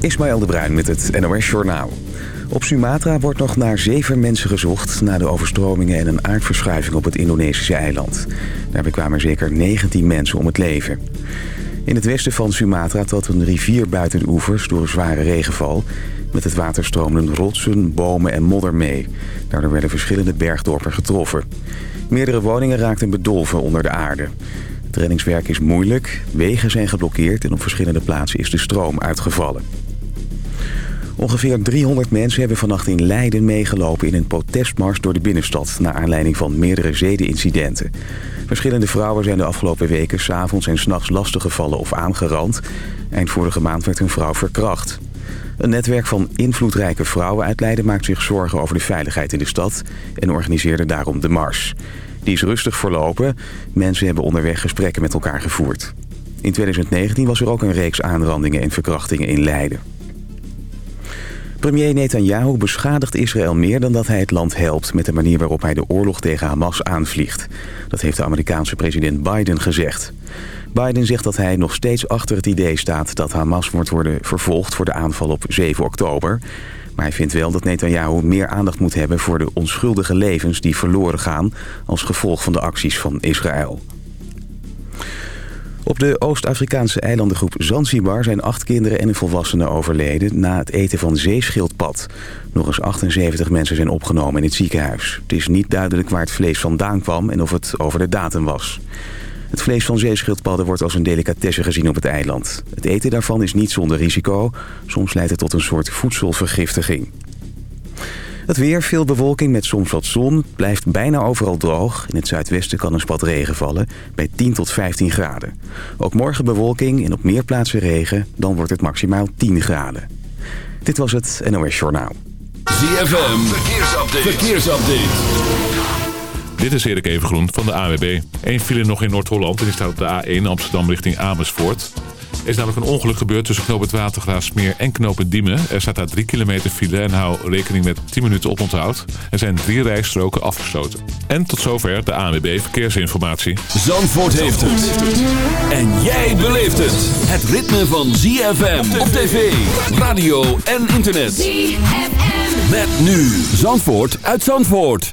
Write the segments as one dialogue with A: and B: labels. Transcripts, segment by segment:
A: Ismaël de Bruin met het NOS Journaal. Op Sumatra wordt nog naar zeven mensen gezocht... na de overstromingen en een aardverschuiving op het Indonesische eiland. Daarbij kwamen zeker 19 mensen om het leven. In het westen van Sumatra trad een rivier buiten de oevers door zware regenval. Met het water stroomden rotsen, bomen en modder mee. Daardoor werden verschillende bergdorpen getroffen. Meerdere woningen raakten bedolven onder de aarde. Het reddingswerk is moeilijk, wegen zijn geblokkeerd... en op verschillende plaatsen is de stroom uitgevallen. Ongeveer 300 mensen hebben vannacht in Leiden meegelopen in een protestmars door de binnenstad... naar aanleiding van meerdere zedenincidenten. Verschillende vrouwen zijn de afgelopen weken s'avonds en s'nachts lastiggevallen of aangerand. Eind vorige maand werd een vrouw verkracht. Een netwerk van invloedrijke vrouwen uit Leiden maakt zich zorgen over de veiligheid in de stad... en organiseerde daarom de mars. Die is rustig verlopen. Mensen hebben onderweg gesprekken met elkaar gevoerd. In 2019 was er ook een reeks aanrandingen en verkrachtingen in Leiden. Premier Netanyahu beschadigt Israël meer dan dat hij het land helpt... met de manier waarop hij de oorlog tegen Hamas aanvliegt. Dat heeft de Amerikaanse president Biden gezegd. Biden zegt dat hij nog steeds achter het idee staat... dat Hamas wordt worden vervolgd voor de aanval op 7 oktober. Maar hij vindt wel dat Netanyahu meer aandacht moet hebben... voor de onschuldige levens die verloren gaan... als gevolg van de acties van Israël. Op de Oost-Afrikaanse eilandengroep Zanzibar zijn acht kinderen en een volwassene overleden na het eten van zeeschildpad. Nog eens 78 mensen zijn opgenomen in het ziekenhuis. Het is niet duidelijk waar het vlees vandaan kwam en of het over de datum was. Het vlees van zeeschildpadden wordt als een delicatesse gezien op het eiland. Het eten daarvan is niet zonder risico. Soms leidt het tot een soort voedselvergiftiging. Het weer, veel bewolking met soms wat zon, blijft bijna overal droog. In het zuidwesten kan een spat regen vallen, bij 10 tot 15 graden. Ook morgen bewolking en op meer plaatsen regen, dan wordt het maximaal 10 graden. Dit was het NOS Journaal.
B: ZFM, verkeersupdate. verkeersupdate.
C: Dit is Erik Evengroen van de AWB. Eén file nog in Noord-Holland en die staat op de A1 Amsterdam richting Amersfoort. Er is namelijk een ongeluk gebeurd tussen knoop het Watergraafsmeer en knoop het Diemen. Er staat daar 3 kilometer file en hou rekening met 10 minuten oponthoud. Er zijn drie rijstroken afgesloten. En tot zover de ANWB Verkeersinformatie.
B: Zandvoort heeft het. En jij beleeft het. Het ritme van ZFM op tv, radio en internet. ZFM. Met nu Zandvoort uit Zandvoort.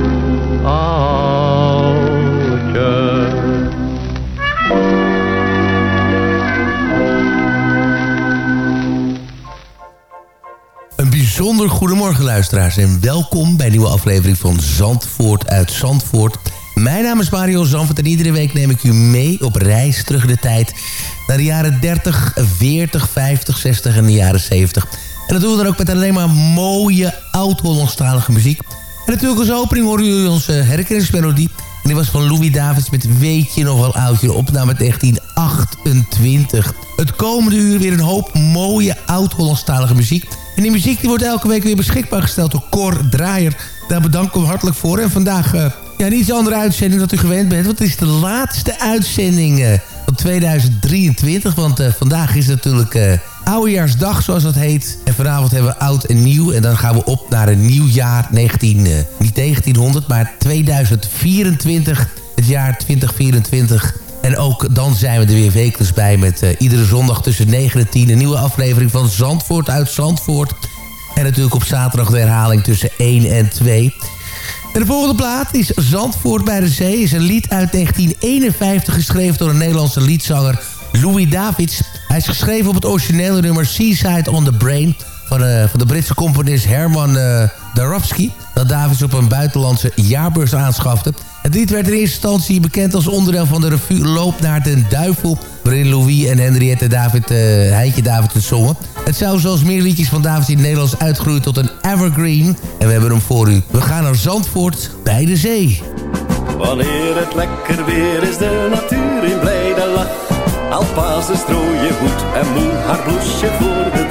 D: goedemorgen luisteraars en welkom bij een nieuwe aflevering van Zandvoort uit Zandvoort. Mijn naam is Mario Zandvoort en iedere week neem ik u mee op reis terug de tijd naar de jaren 30, 40, 50, 60 en de jaren 70. En dat doen we dan ook met alleen maar mooie oud-Hollandstalige muziek. En natuurlijk als opening horen jullie onze herkenningsmelodie. En die was van Louis Davids met Weet je nog wel oudje, opname 1928. Het komende uur weer een hoop mooie oud-Hollandstalige muziek. En die muziek die wordt elke week weer beschikbaar gesteld door Cor Draaier. Daar bedank ik hem hartelijk voor. En vandaag uh, ja, een iets andere uitzending dan u gewend bent. Want het is de laatste uitzending uh, van 2023. Want uh, vandaag is natuurlijk Oudejaarsdag, zoals dat heet. En vanavond hebben we oud en nieuw. En dan gaan we op naar een nieuw jaar. 19, niet 1900, maar 2024. Het jaar 2024. En ook dan zijn we er weer wekelijks bij met uh, iedere zondag tussen 9 en 10... een nieuwe aflevering van Zandvoort uit Zandvoort. En natuurlijk op zaterdag de herhaling tussen 1 en 2. En de volgende plaat is Zandvoort bij de Zee. is een lied uit 1951 geschreven door een Nederlandse liedzanger Louis Davids. Hij is geschreven op het originele nummer Seaside on the Brain... van, van de Britse componist Herman uh, dat Davids op een buitenlandse jaarbeurs aanschafte... Het lied werd in eerste instantie bekend als onderdeel van de revue Loop naar den Duivel... waarin Louis en Henriette David, uh, Heintje David het zongen. Het zou zoals meer liedjes van David in het Nederlands uitgroeien tot een evergreen. En we hebben hem voor u. We gaan naar Zandvoort bij de zee.
E: Wanneer het lekker weer is, de natuur in blijde lach. Alpazen strooien goed en moe haar bloesje voor de.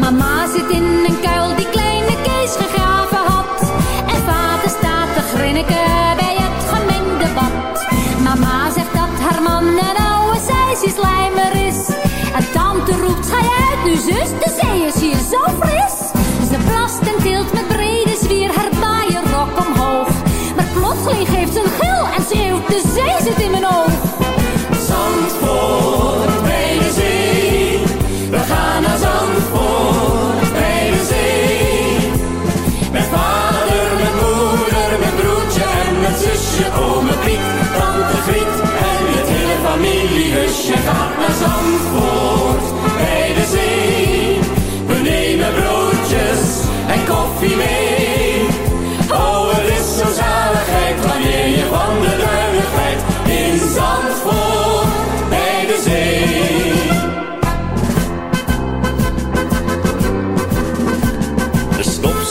F: Mama zit in een kuil die kleine Kees gegraven had. En vader staat te grinniken bij het gemengde bad. Mama zegt dat haar man een oude zeisje slijmer is. En tante roept, ga je uit nu zus, de zee is hier zo fris. Ze plast en tilt met brede zwier haar baaienrok omhoog. Maar plotseling geeft ze een gil en schreeuwt, de zee zit in mijn
E: oog.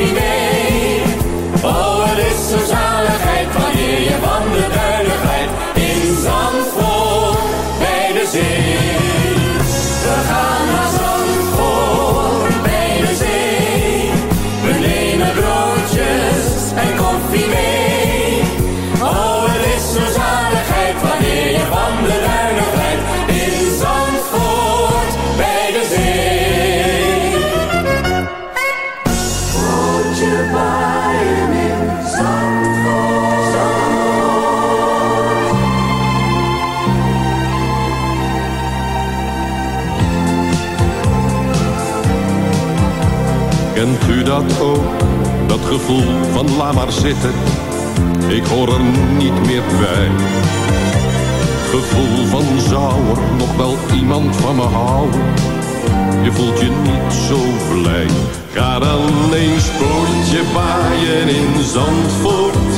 E: en
G: gevoel van laat maar zitten. Ik hoor er niet meer bij. Gevoel van zou er nog wel iemand van me houden. Je voelt je niet zo blij. Ga dan eens pootje baaien in Zandvoort.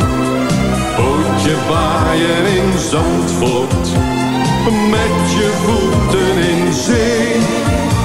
G: Pootje baaien in Zandvoort. Met je voeten in zee.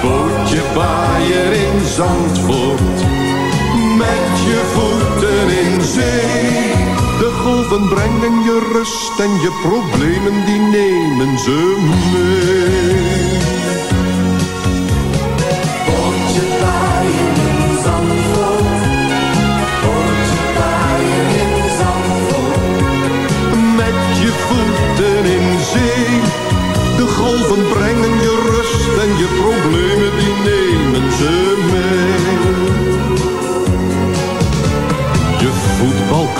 G: Pootje baaien in Zandvoort. Met je voeten in zee. De golven brengen je rust en je problemen die nemen ze mee. Pootje baaien in Zandvoort. Pootje baaien in Zandvoort. Met je voeten in zee.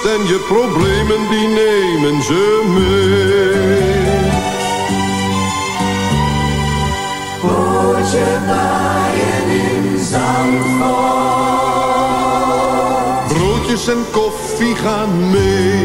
G: en je problemen die nemen ze mee. Pootje baaien in Zandvoort. Broodjes en koffie gaan mee.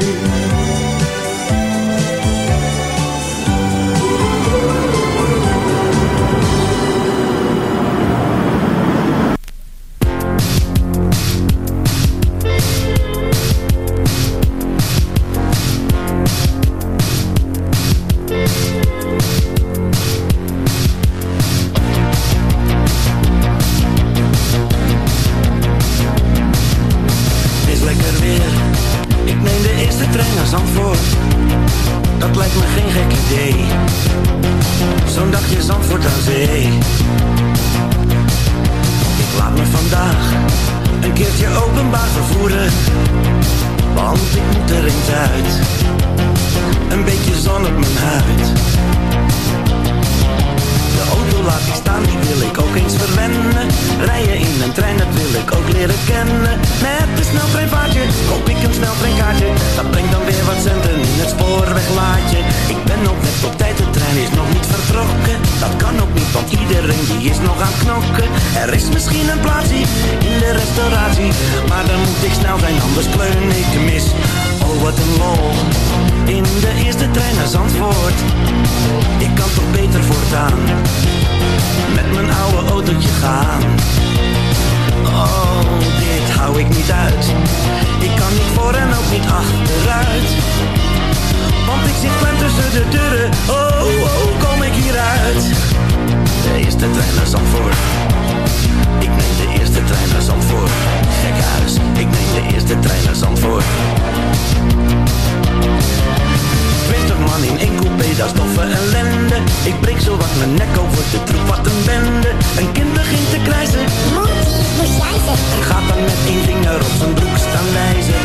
H: Man in één coupé, dat is toffe ellende Ik breek zo wat mijn nek over de troep, wat een bende. Een kind begint te krijzen. Monty, moest jij zeggen. Gaat dan met één vinger op zijn broek staan wijzen.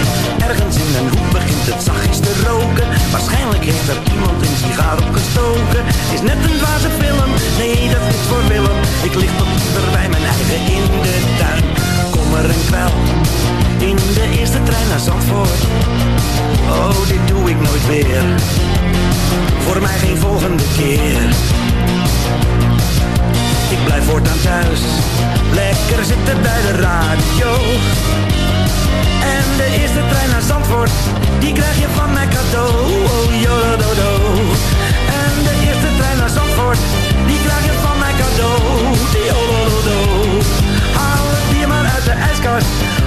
H: Ergens in een hoek begint het zachtjes te roken. Waarschijnlijk heeft er iemand een sigaar opgestoken. Is net een dwaze film, nee dat is voor Willem. Ik lig tot bij mijn eigen in de tuin. Kom er een kwel in de eerste trein naar Zandvoort. Oh, dit doe ik nooit weer. Voor mij geen volgende keer. Ik blijf voortaan thuis. Lekker zitten bij de radio. En de eerste trein naar Zandvoort Die krijg je van mij cadeau. Oh, jododo En de eerste trein naar Zandvoort Die krijg je van mij cadeau. Jododo Haal het bier maar uit de ijskast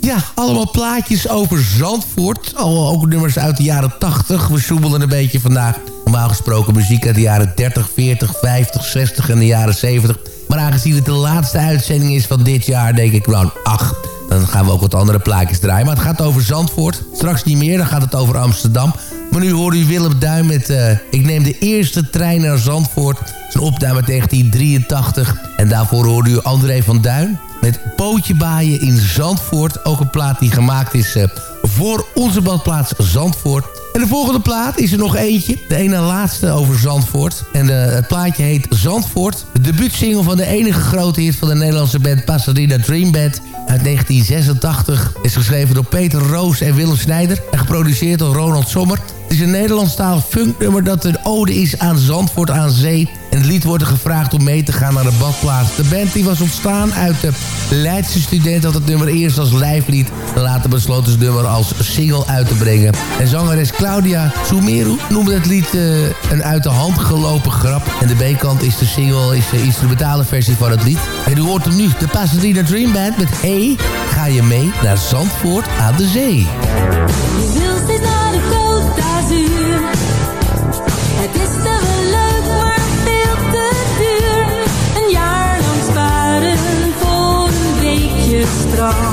D: Ja, allemaal plaatjes over Zandvoort. Al ook nummers uit de jaren 80. We zoemelen een beetje vandaag. Normaal gesproken muziek uit de jaren 30, 40, 50, 60 en de jaren 70. Maar aangezien het de laatste uitzending is van dit jaar, denk ik, nou, ach... dan gaan we ook wat andere plaatjes draaien. Maar het gaat over Zandvoort. Straks niet meer, dan gaat het over Amsterdam. Maar nu hoor u Willem Duin met... Uh, ik neem de eerste trein naar Zandvoort. Zijn opname 1983. En daarvoor hoorde u André van Duin met Pootje Baaien in Zandvoort. Ook een plaat die gemaakt is uh, voor onze badplaats Zandvoort. En de volgende plaat is er nog eentje. De ene laatste over Zandvoort. En de, het plaatje heet Zandvoort. De debuutsingle van de enige grote hit van de Nederlandse band Pasadena Dream Band. Uit 1986 is geschreven door Peter Roos en Willem Snijder. En geproduceerd door Ronald Sommer. Het is een Nederlandstalig funknummer dat een ode is aan Zandvoort aan zee. En het lied wordt er gevraagd om mee te gaan naar de badplaats. De band die was ontstaan uit de Leidse student had het nummer eerst als lijflied. En later besloot het nummer als single uit te brengen. En zangeres Claudia Sumeru noemde het lied uh, een uit de hand gelopen grap. En de B-kant is de single, is de instrumentale versie van het lied. En u hoort hem nu, de Pasadena Dream Band met Hey, ga je mee naar Zandvoort aan de zee.
F: gone.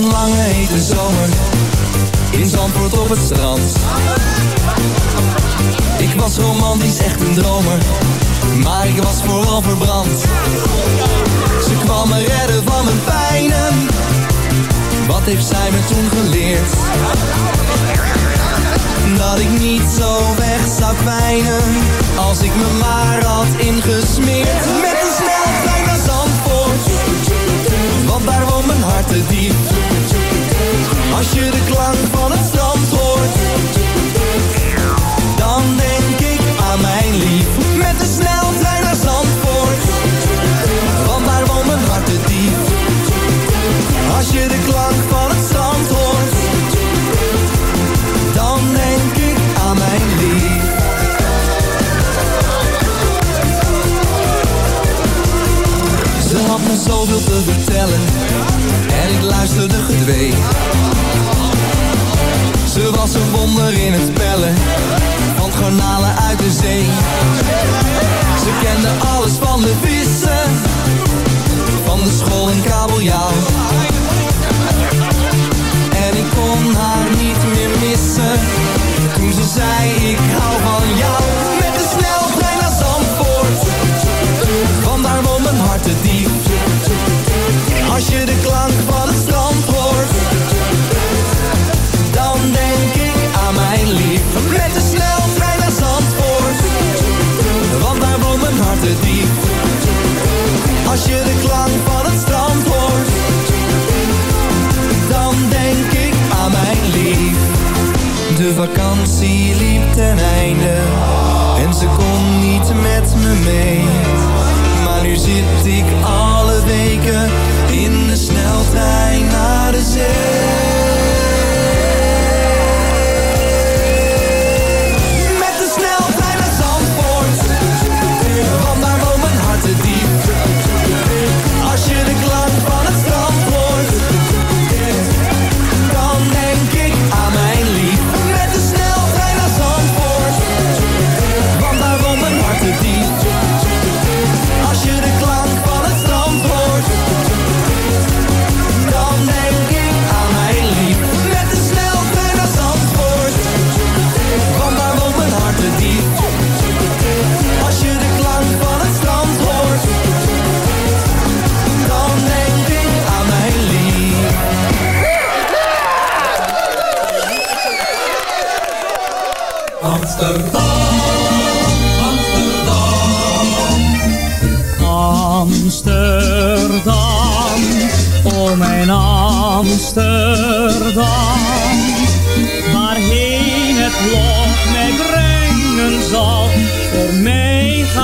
F: Een
I: lange hete zomer In Zandvoort op het strand. Ik was romantisch echt een dromer Maar ik was vooral verbrand. Ze kwam me redden van mijn pijnen. Wat heeft zij me toen geleerd? Dat ik niet zo weg zou kwijnen Als ik me maar had ingesmeerd. Met een sneltrein naar Zandvoort. Want daar woont mijn hart te diep Als je de klank van het strand hoort Dan denk ik aan mijn lief. Met de sneltrein naar Zandvoort Want daar woont mijn hart te diep Als je de klank van het strand hoort Dan denk ik aan mijn lief. Ze had me zoveel te vertellen En ik luisterde gedwee een wonder in het spellen Van garnalen uit de zee. Ze kende alles van de vissen Van de school en kabeljauw. En ik kon haar niet meer missen. Toen ze zei ik hou van jou Met de sneltrein naar Zandvoort. Want daar woont mijn hart te diep Als je de zit ik alle weken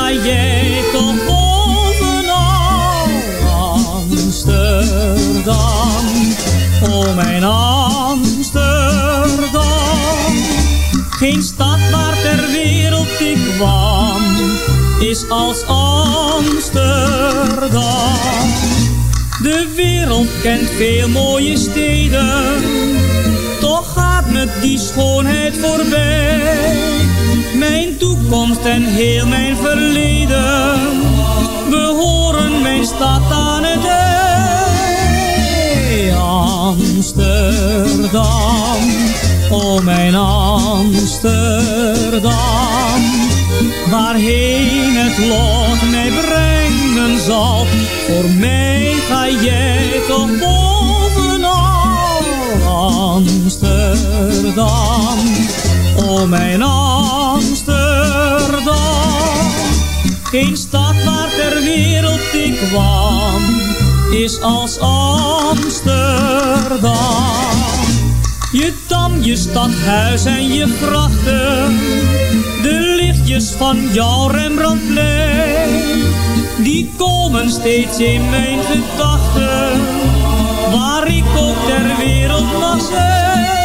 J: ga jij toch. Amsterdam, oh mijn Amsterdam, geen stad waar ter wereld ik kwam, is als Amsterdam. De wereld kent veel mooie steden, toch gaat me die schoonheid voorbij. Mijn toekomst en heel mijn verleden, stad aan het ei. Amsterdam, oh mijn Amsterdam, waarheen het lot mij brengen zal. Voor mij ga jij toch bovenal, Amsterdam, oh mijn Amsterdam. Geen stad waar ter wereld ik kwam, is als Amsterdam. Je dam, je stadhuis en je grachten, de lichtjes van jouw Rembrandtplein, die komen steeds in mijn gedachten, waar ik ook ter wereld mag zijn.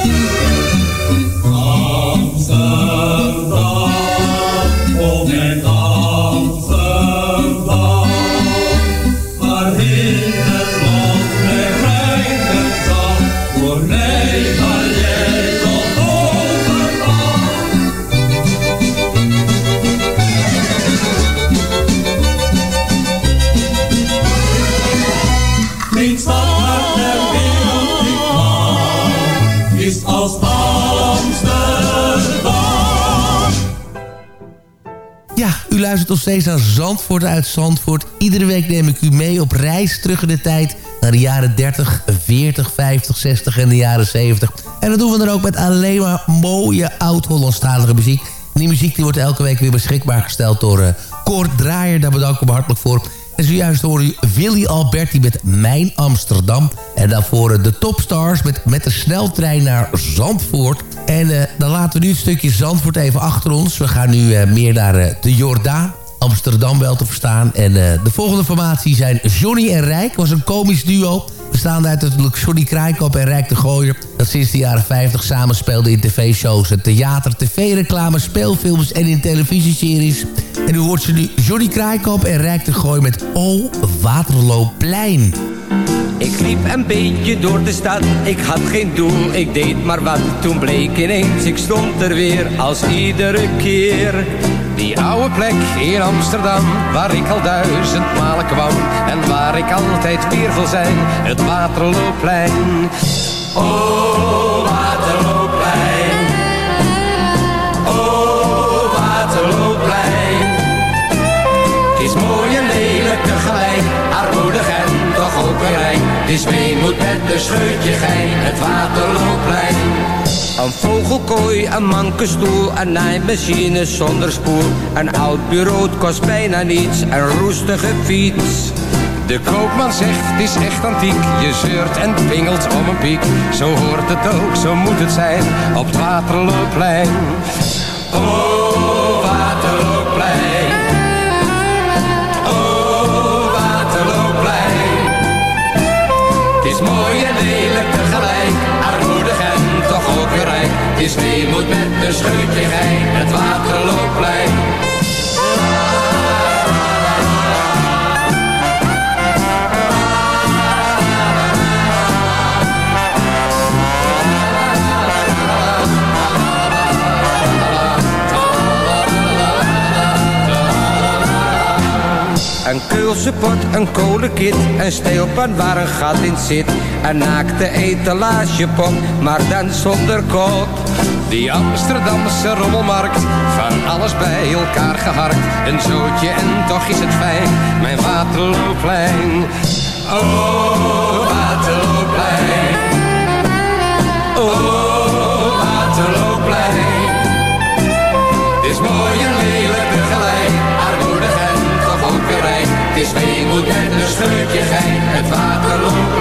D: Luistert nog steeds naar Zandvoort uit Zandvoort. Iedere week neem ik u mee op reis terug in de tijd... naar de jaren 30, 40, 50, 60 en de jaren 70. En dat doen we dan ook met alleen maar mooie oud-Hollandstalige muziek. Die muziek die wordt elke week weer beschikbaar gesteld door uh, Draaier. Daar bedank ik me hartelijk voor. En zojuist hoorde u Willy Alberti met Mijn Amsterdam. En daarvoor uh, de Topstars met, met de sneltrein naar Zandvoort. En uh, dan laten we nu een stukje Zandvoort even achter ons. We gaan nu uh, meer naar de Jordaan. Amsterdam wel te verstaan. En de volgende formatie zijn Johnny en Rijk. was een komisch duo. Bestaande uit natuurlijk Johnny Krijkop en Rijk de Gooier. Dat sinds de jaren 50 samen speelde in tv-shows, theater, tv-reclame, speelfilms en in televisieseries. En nu hoort ze nu Johnny Krijkop en Rijk de Gooier met O Waterloopplein.
K: Ik liep een beetje door de stad, ik had geen doel, ik deed maar wat. Toen bleek ineens, ik stond er weer als iedere keer. Die oude plek in Amsterdam, waar ik al duizend malen kwam. En waar ik altijd weer wil zijn, het Waterloopplein. Oh, Waterloopplein. Oh, Waterloopplein. Het is mooi en lelijk tegelijk, armoedig en toch ook weer rijk. Het is weemoed met een scheutje gein, het Waterloopplein. Een vogelkooi, een mankenstoel, een naaimachine zonder spoel. Een oud bureau, kost bijna niets, een roestige fiets. De koopman zegt, het is echt antiek. Je zeurt en pingelt om een piek. Zo hoort het ook, zo moet het zijn, op het Waterloopplein. Oh, is weemoed met een scheutje gein, Een keulse pot, een kolenkit, een steelpan waar een gat in zit. Een naakte etalagepop, maar dan zonder kop. Die Amsterdamse rommelmarkt, van alles bij elkaar geharkt. Een zootje en toch is het fijn, mijn Waterloopplein. Oh, Waterloopplein. Oh, is weemoed met een scheutje gein, het Waterloopplein. Oh,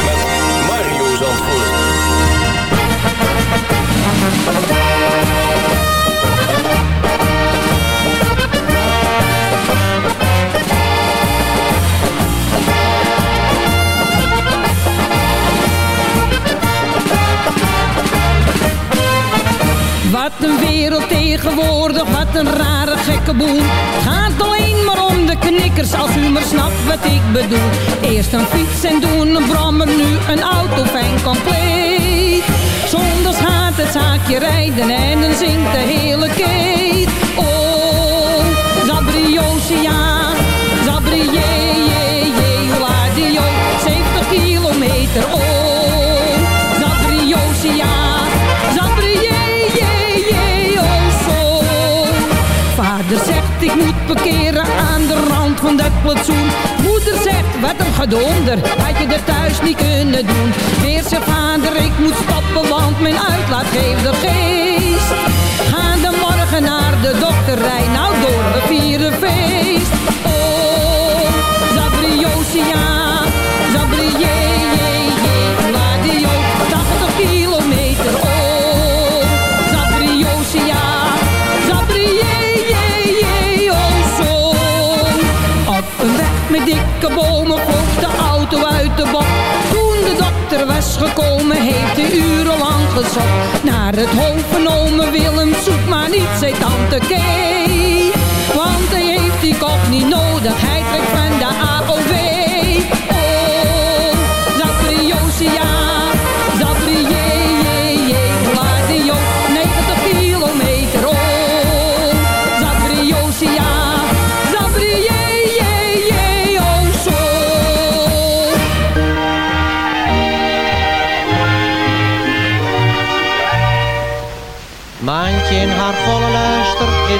L: Wat een wereld tegenwoordig, wat een rare gekke boel. Gaat alleen maar om de knikkers, als u maar snapt wat ik bedoel. Eerst een fiets en doen een brommer, nu een auto fijn compleet het zaakje rijden en dan zingt de hele keet. Oh, Zabriosia, Zabrie, je, die Ladio, 70 kilometer. Oh, Zabriosia, Zabrie, je, je, oh zo.
M: Vader zegt ik moet parkeren aan de rand van dat platsoen gedonder, had je er thuis niet kunnen doen. Weer zijn vader, ik moet stoppen, want mijn uitlaat geeft er geest. Gaan de morgen naar de dokter, rij nou door, we vieren feest. Oh, Zabriosia, Zabrié, je, je, radio, 80 kilometer. Oh, Zabriosia, Zabrié, je, je, oh zo. Op een weg met dikke bomen de. Toen de dokter was gekomen, heeft hij urenlang gezocht. Naar het hoofd van ome Willem, zoek maar niet, zei tante Kee. Want hij heeft die kop niet nodig, hij trekt van de AOV.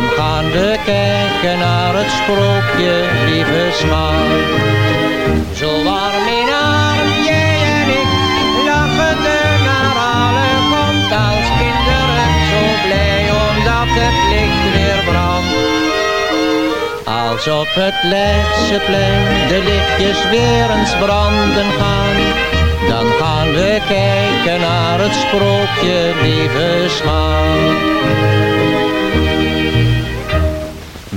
N: Dan gaan we kijken naar het sprookje, lieve smaak. Zo warm in arm, jij en ik, lachen er naar alle komt als kinderen. Zo blij omdat het licht weer brandt. Als op het Leidseplein de lichtjes weer eens branden gaan. Dan gaan we kijken naar het sprookje, lieve schat.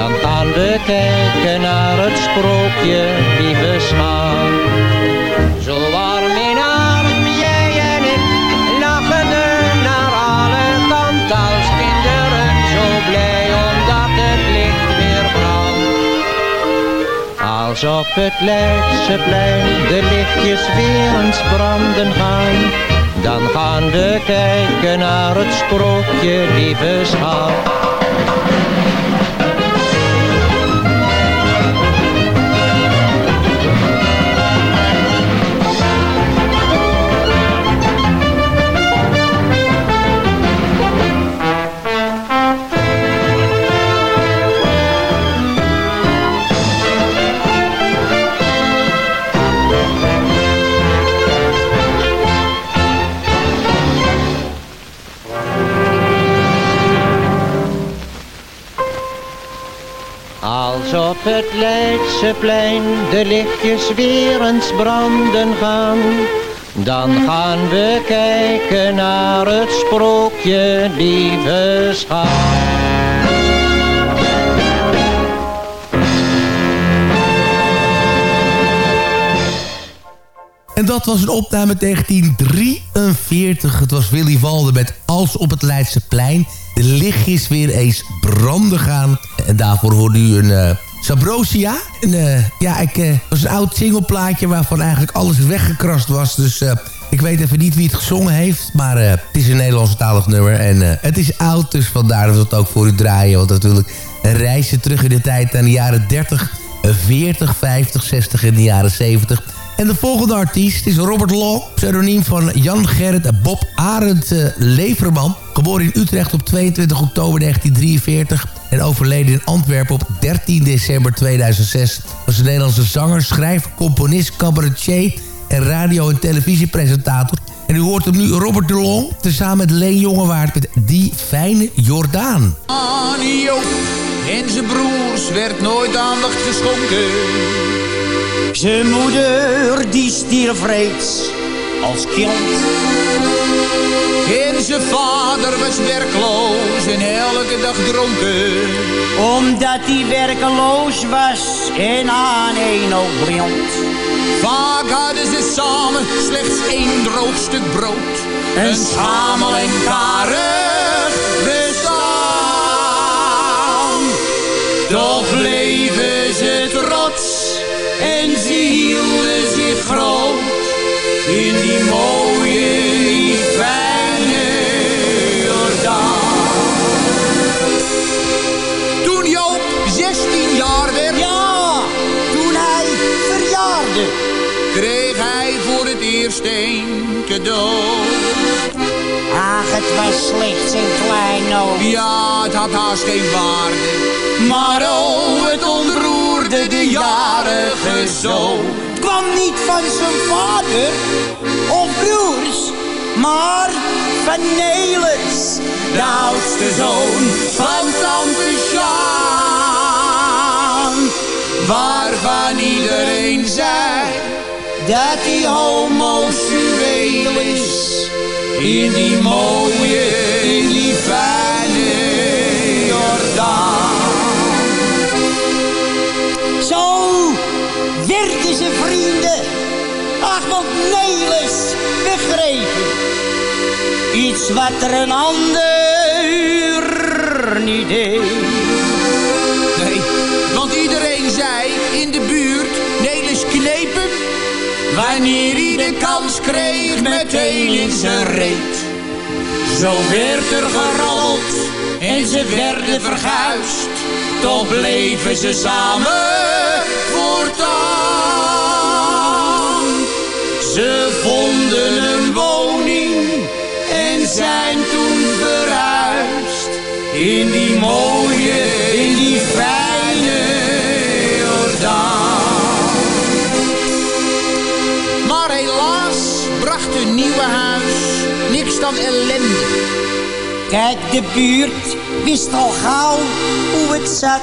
N: Dan gaan we kijken naar het sprookje, lieve schat. Zo warm in arm, jij en ik, lachen er naar alle kanten als kinderen. Zo blij omdat het licht weer brandt. Als op het Leidseplein de lichtjes weer eens branden gaan. Dan gaan we kijken naar het sprookje, lieve schat. Op het Leidseplein de lichtjes weer eens branden gaan, dan gaan we kijken naar het sprookje, lieve schat.
D: En dat was een opname 1943. Het was Willy Walden met Als op het Leidseplein. De lichtjes weer eens branden gaan. En daarvoor hoorde u een eh, Sabrosia. En, eh, ja, ik, eh, was een oud singleplaatje waarvan eigenlijk alles weggekrast was. Dus eh, ik weet even niet wie het gezongen heeft. Maar het is een Nederlandstalig nummer. En het is oud, dus vandaar dat we het ook voor u draaien. Want natuurlijk reisje terug in de tijd aan de jaren 30, 40, 50, 60 en de jaren 70... En de volgende artiest is Robert Long, pseudoniem van Jan Gerrit Bob Arend eh, Leverman. Geboren in Utrecht op 22 oktober 1943 en overleden in Antwerpen op 13 december 2006. Was een Nederlandse zanger, schrijver, componist, cabaretier en radio- en televisiepresentator. En u hoort hem nu Robert de Long, tezamen met Leen Jongewaard met Die Fijne Jordaan.
O: En zijn broers werd nooit aandacht geschonken.
P: Zijn moeder die stierf als kind.
O: En zijn vader was werkloos en elke dag dronken.
P: Omdat hij werkeloos was en aan een oog blind.
O: Vaak hadden ze samen slechts één droog stuk brood. Een schamel en karig bestaan. Toch bleven ze trots en ze hielden zich groot. In die mooie, die fijne Jordaan. Toen Joop 16 jaar werd.
P: Ja, toen hij verjaarde.
O: Kreeg hij voor het eerst een cadeau.
P: Ach, het was slechts een klein oog.
O: Ja, het had haast geen waarde. Maar oh, het ontroerde de jarige zoon.
P: Kwam niet van zijn vader of broers, maar van Nelis,
O: de oudste zoon van tante Sjaan. Waarvan iedereen zei dat hij homoseksueel is. In die mooie, in die
P: ze vrienden. Ach, want Nelis begrepen. Iets wat er een ander niet deed.
O: Nee, want iedereen zei in de buurt, Nelis knepen. Wanneer hij kans kreeg, meteen in zijn reet. Zo werd er gerold en ze werden verguisd. Toch bleven ze samen Ze vonden een woning en zijn toen verhuisd. In die mooie, in die fijne Jordaan. Maar helaas bracht hun nieuwe huis niks dan ellende.
P: Kijk, de buurt wist al gauw hoe het zat.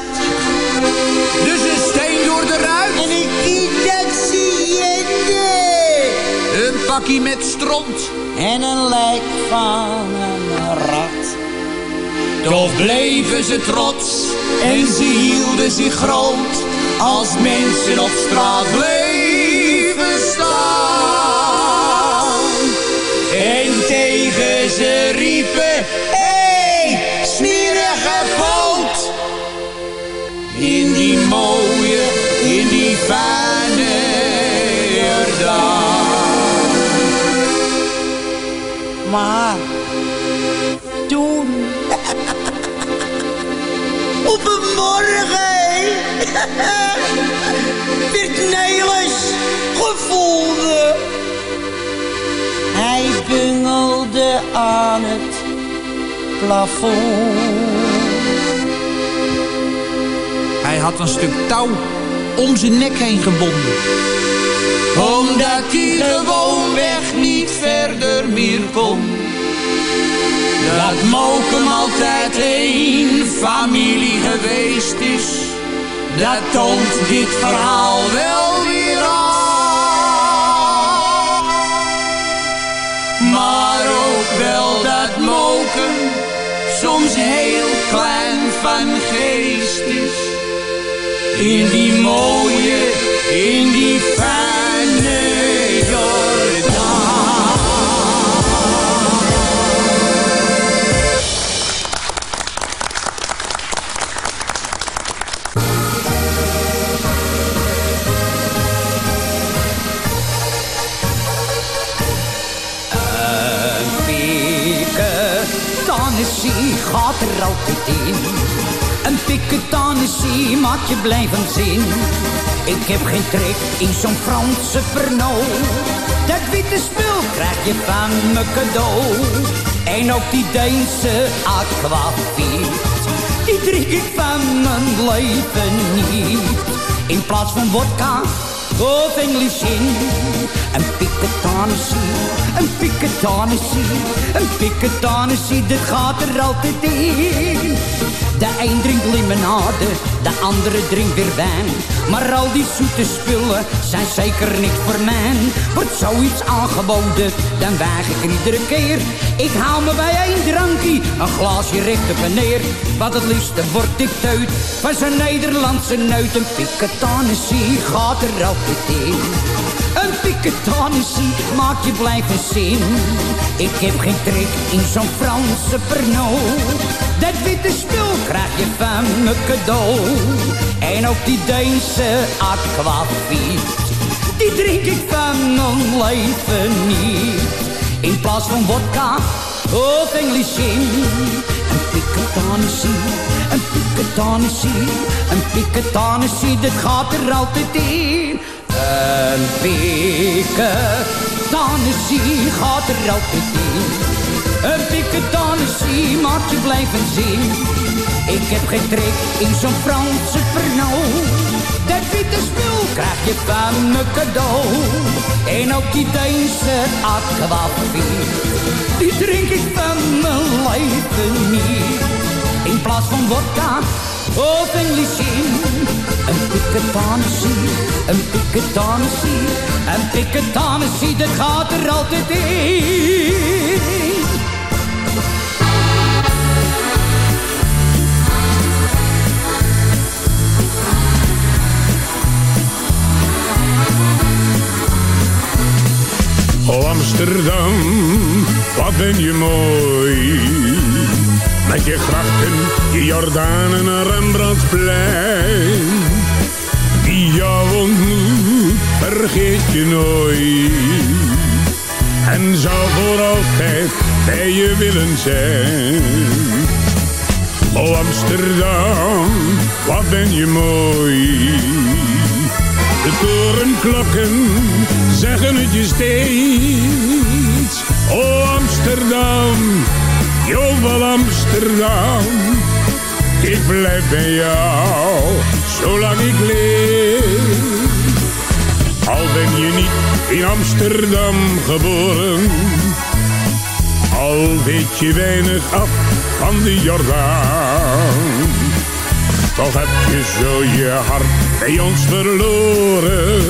O: Dus een steen door de ruit.
P: En ik identificeerde.
O: Met stront.
P: En een lijk van een rat.
O: Toch bleven ze trots en ze hielden zich groot. Als mensen op straat bleven staan. En tegen ze riepen, hey, smerige poot. In die mooie,
P: Maar toen, op een morgen, werd Nelis gevonden. Hij bungelde aan het plafond.
O: Hij had een stuk touw om zijn nek heen gebonden. Omdat hij gewoonweg niet verder meer kon. Dat Mokum altijd één familie geweest is. Dat toont dit verhaal wel weer aan. Maar ook wel dat Mokum soms heel klein van geest is. In die mooie, in die.
Q: Een gaat er altijd in. Een piketanissie maakt je blijven zin. Ik heb geen trek in zo'n Franse perno. Dat witte spul krijg je van me cadeau. En ook die Deense aquavit. Die drink ik van mijn leven niet. In plaats van vodka of English in. Een piketanissie, een piketanissie, een piketanissie, dat gaat er altijd in. De een limonade, de andere drinkt weer wijn. Maar al die zoete spullen zijn zeker niet voor mij. Wordt zoiets aangeboden, dan weig ik iedere keer. Ik haal me bij één drankje, een glaasje recht op neer. Wat het liefste wordt ik teut van zijn Nederlandse neut. Een piketanissie gaat er altijd in. Een piketanissie maakt je blijven zin. Ik heb geen trek in zo'n Franse Pernod. Dat witte spul krijg je van me cadeau. En ook die Deense aquavit. Die drink ik van mijn leven niet. In plaats van vodka of English gin. Een piketanissie, een piketanissie, een piketanissie. Dat gaat er altijd in. Een piketanissie gaat er altijd in. Een piketanissie maakt je blijven zien. Ik heb geen trek in zo'n Franse Pernod. Dat witte spul krijg je van me cadeau. En ook die Deense aquavit. Die drink ik van mijn leven niet. In plaats van vodka of English gin. Een piketanissie, een piketanissie, een piketanissie, dat gaat er altijd in.
R: Oh Amsterdam, wat ben je mooi. Met je grachten, je Jordaan en Rembrandtplein. Wie jou ontmoet, vergeet je nooit. En zou voor altijd bij je willen zijn. Oh Amsterdam, wat ben je mooi. De torenklokken zeggen het je steeds. Oh Amsterdam, Jovel Amsterdam. Ik blijf bij jou, zolang ik leef. Al ben je niet in Amsterdam geboren. Al weet je weinig af van de Jordaan. Toch heb je zo je hart bij ons verloren.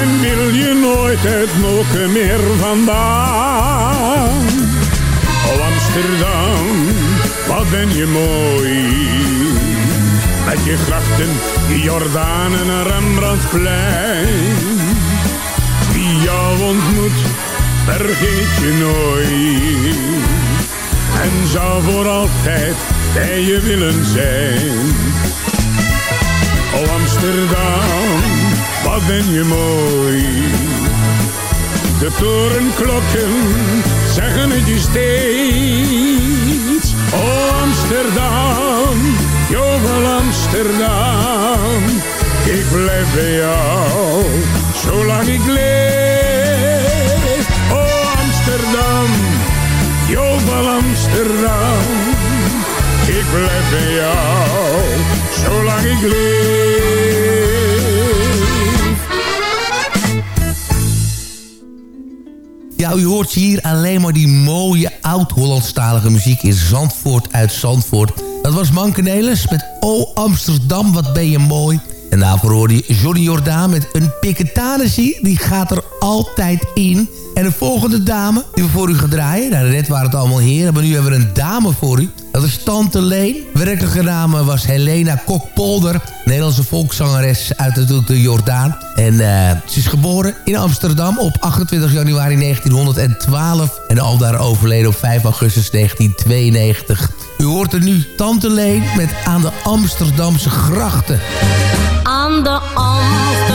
R: En wil je nooit het mogen meer vandaan. Oh Amsterdam, wat ben je mooi. Met je grachten, je Jordaan en Rembrandtplein. Wie jou ontmoet, vergeet je nooit. En zou voor altijd bij je willen zijn. Amsterdam, wat ben je mooi. De torenklokken zeggen het je steeds. Oh Amsterdam, jovel Amsterdam. Ik blijf bij jou, zolang ik leef. Oh Amsterdam, jovel Amsterdam. Ik blijf bij jou, zolang ik leef.
D: Ja, u hoort hier alleen maar die mooie oud-Hollandstalige muziek in Zandvoort uit Zandvoort. Dat was Mankenelis met O Amsterdam, wat ben je mooi. En daarvoor hoorde je Johnny Jordaan met een piketanissie. Die gaat er altijd in. En de volgende dame die we voor u gaan draaien. Nou, net waren het allemaal heren, maar nu hebben we een dame voor u. Dat is Tante Leen. Werkelijke naam was Helena Kokpolder. Nederlandse volkszangeres uit natuurlijk de Jordaan. En eh, ze is geboren in Amsterdam op 28 januari 1912. En al daar overleden op 5 augustus 1992. U hoort er nu Tante Leen met Aan de Amsterdamse Grachten.
L: Aan de Amsterdamse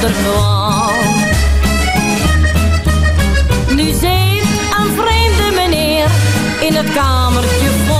L: Nu zit een vreemde meneer in het kamertje voor.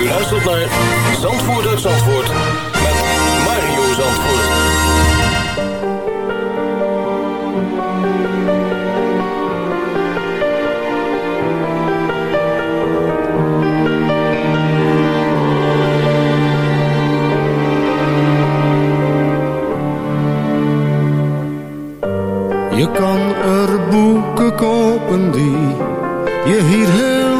S: U luistert naar Zandvoort uit Zandvoort met Mario Zandvoort.
T: Je kan er boeken kopen die je hier heel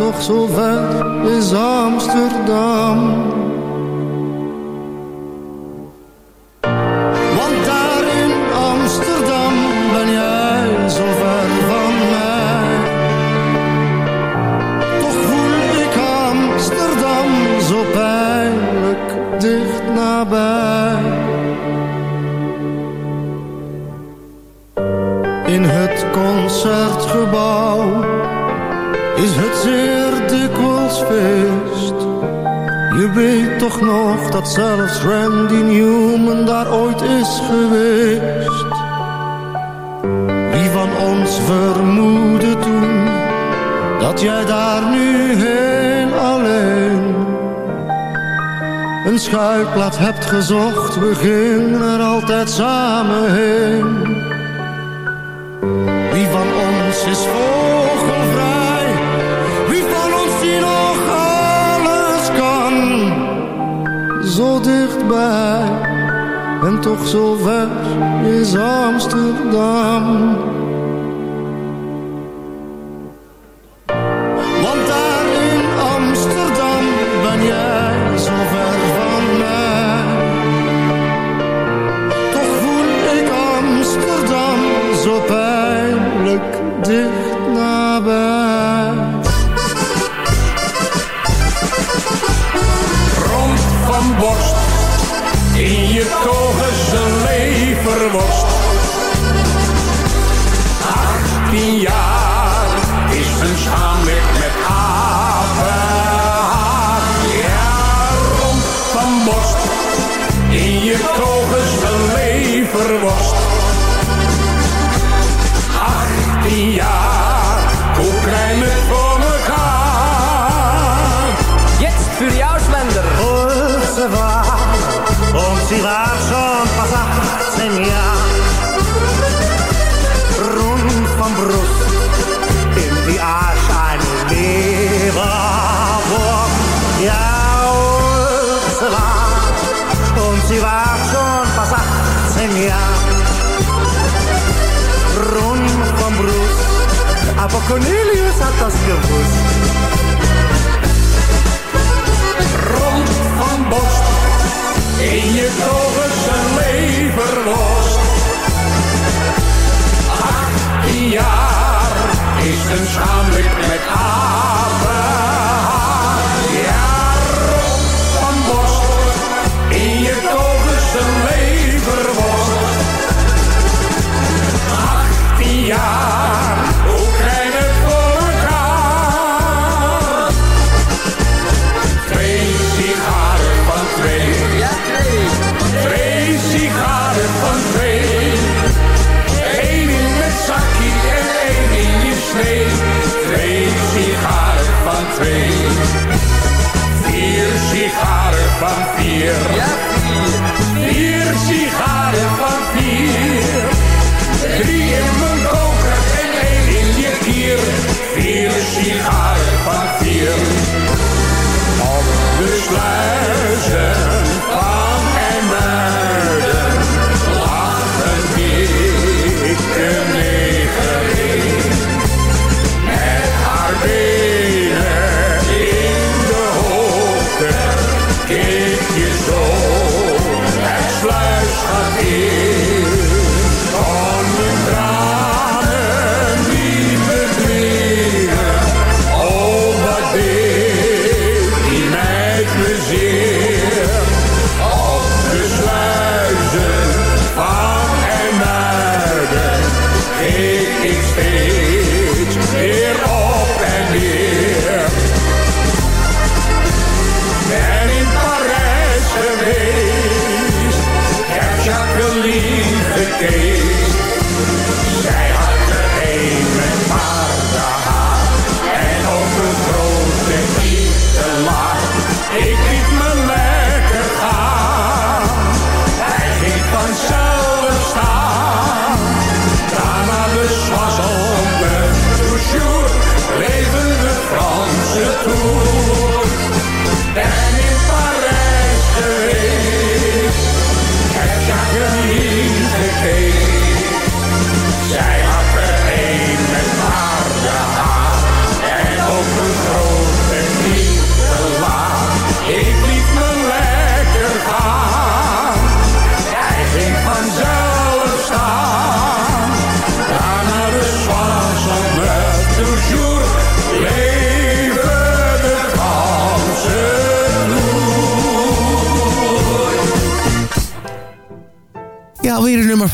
T: Toch zo ver is Amsterdam. Want daar in Amsterdam ben jij zo ver van mij. Toch voel ik Amsterdam zo pijnlijk dicht nabij. In het concertgebouw is het zeer dikwijls feest. Je weet toch nog dat zelfs Randy Newman daar ooit is geweest. Wie van ons vermoedde toen dat jij daar nu heel alleen een schuilplaats hebt gezocht? We gingen er altijd samen heen. Wie van ons is Zo dichtbij en toch zo ver is Amsterdam.
U: Aber Cornelius hat das gewusst.
R: rond van borst. In je kogen zijn leverworst. 18 jaar is een schaamlik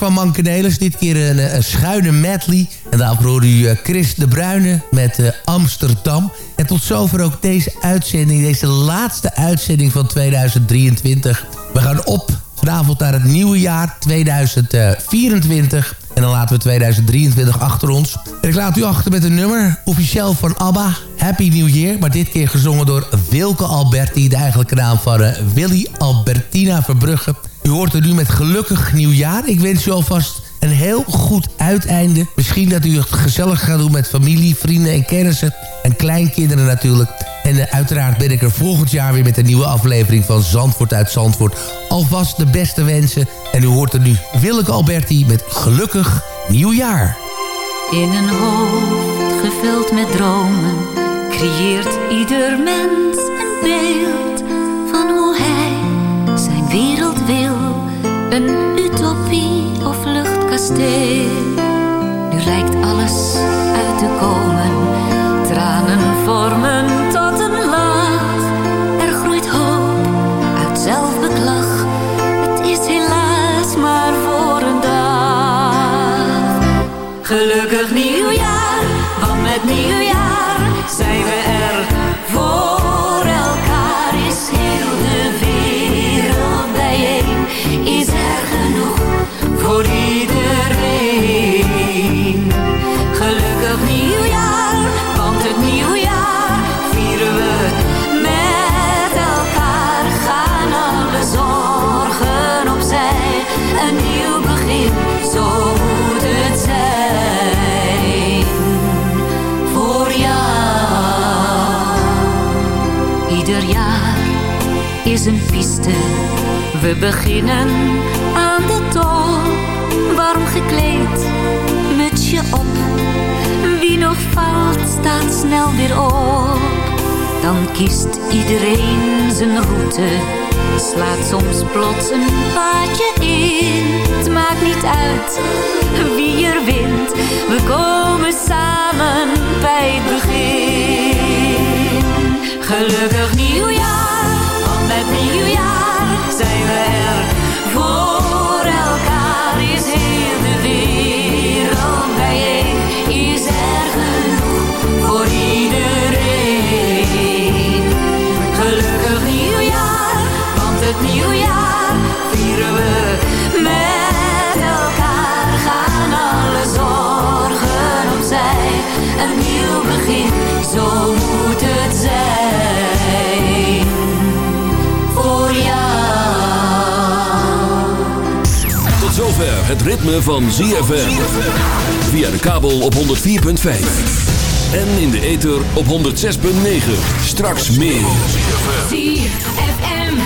R: van
D: Mankenelis. Dit keer een, een schuine medley. En daarvoor hoorde u eh, Chris de Bruyne met eh, Amsterdam. En tot zover ook deze uitzending. Deze laatste uitzending van 2023. We gaan op vanavond naar het nieuwe jaar 2024. En dan laten we 2023 achter ons. En ik laat u achter met een nummer. Officieel van ABBA. Happy New Year. Maar dit keer gezongen door Wilke Alberti. De eigenlijke naam van eh, Willy Albertina Verbrugge. U hoort er nu met gelukkig nieuwjaar. Ik wens u alvast een heel goed uiteinde. Misschien dat u het gezellig gaat doen met familie, vrienden en kennissen. En kleinkinderen natuurlijk. En eh, uiteraard ben ik er volgend jaar weer met een nieuwe aflevering van Zandvoort uit Zandvoort. Alvast de beste wensen. En u hoort er nu Willeke Alberti met gelukkig nieuwjaar.
V: In een hoofd gevuld met dromen creëert ieder mens een beeld van hoe hij zijn wereld wil. Een utopie of luchtkasteel. Nu lijkt alles uit te komen. Tranen vormen tot een lach. Er groeit hoop uit zelfbeklag. Het is helaas maar voor een dag. Gelukkig nieuwjaar, want met nieuw kiest iedereen zijn route. Slaat soms plots een paadje in. Het maakt niet uit wie er wint. We komen samen bij het begin. Gelukkig nieuwjaar, want met nieuwjaar zijn we er voor elkaar. Is heel de wereld bijeen, is er genoeg voor iedereen.
W: Het ritme van ZFM. Via de kabel op 104.5. En in de ether op 106.9. Straks meer.
V: ZFM.